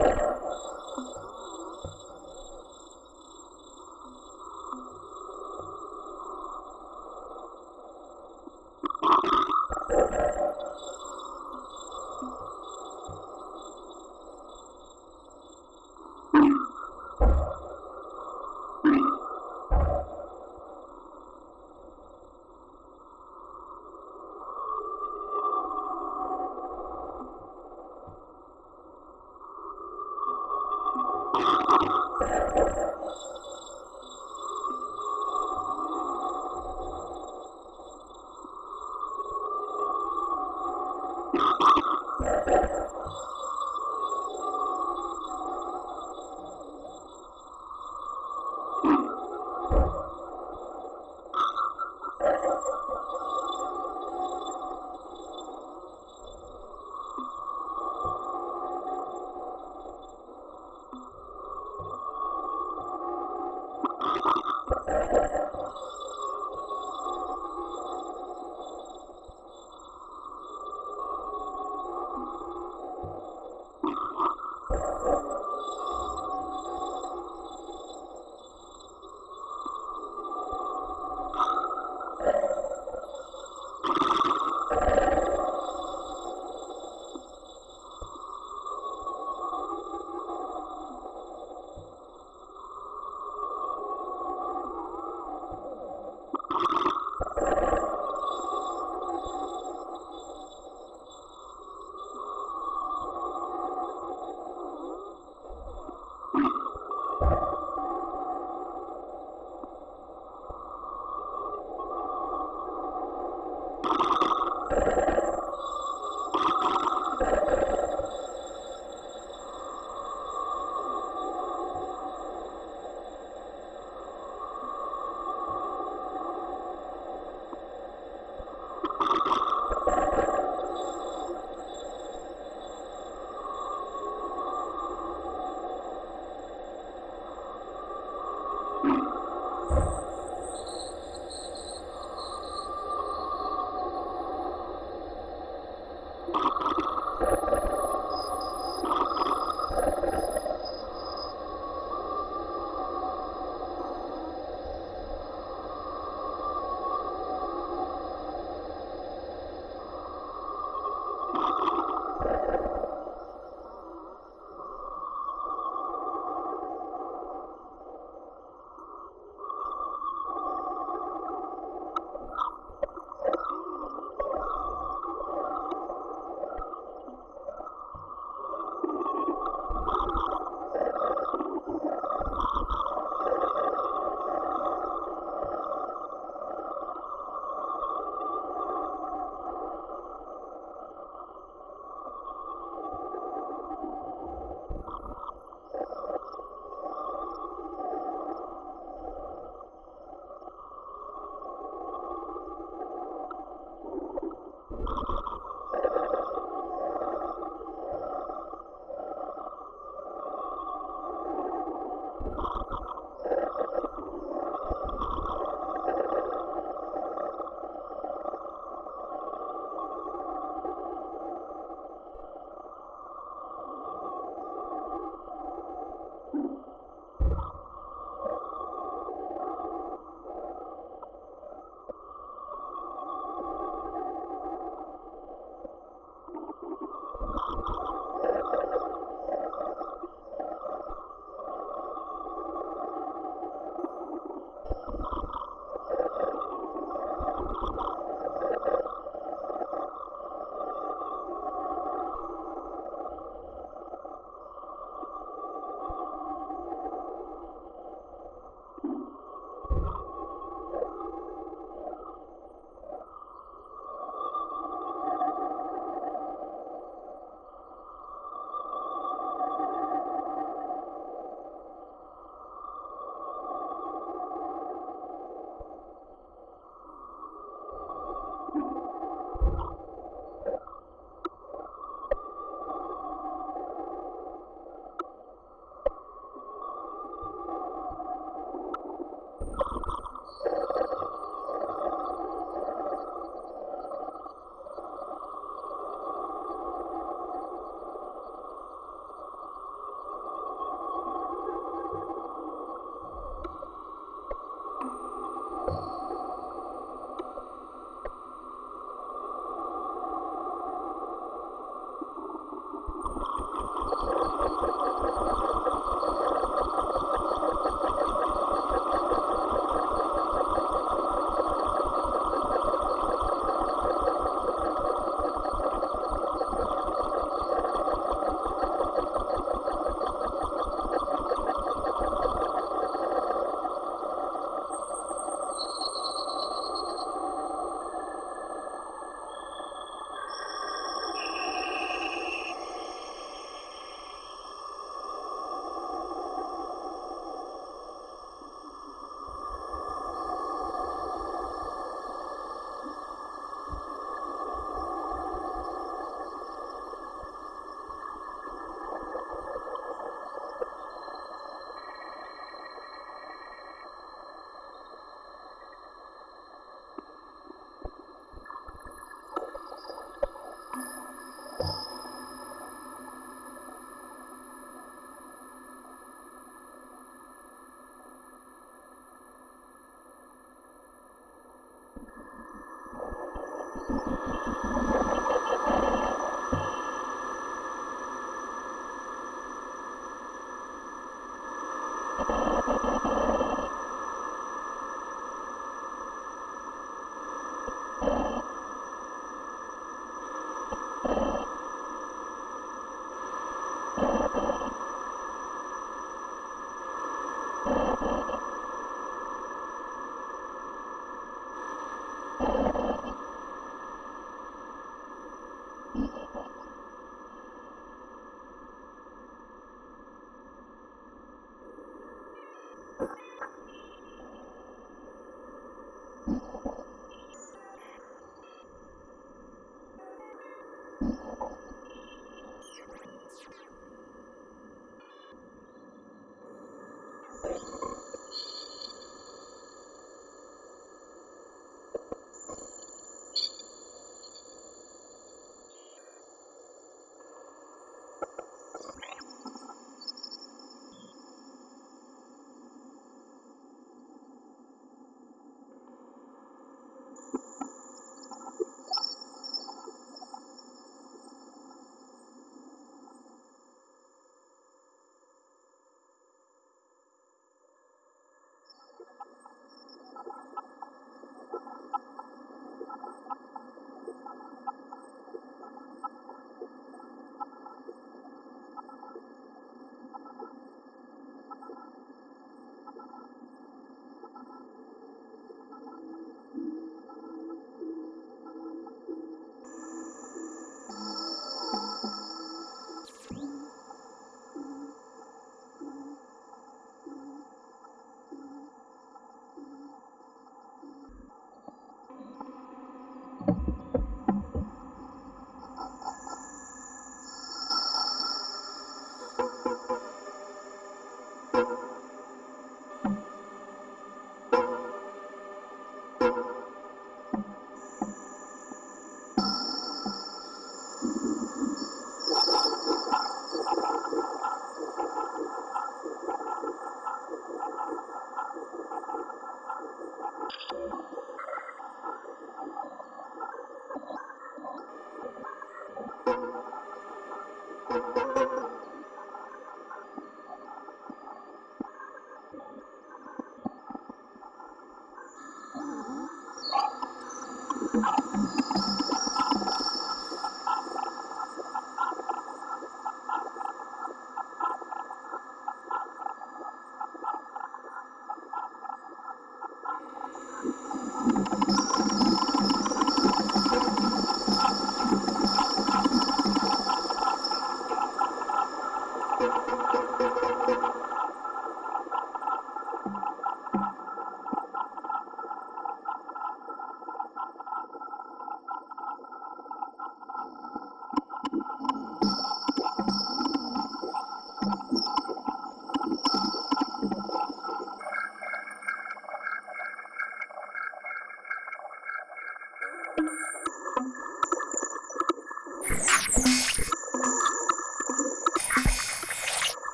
you.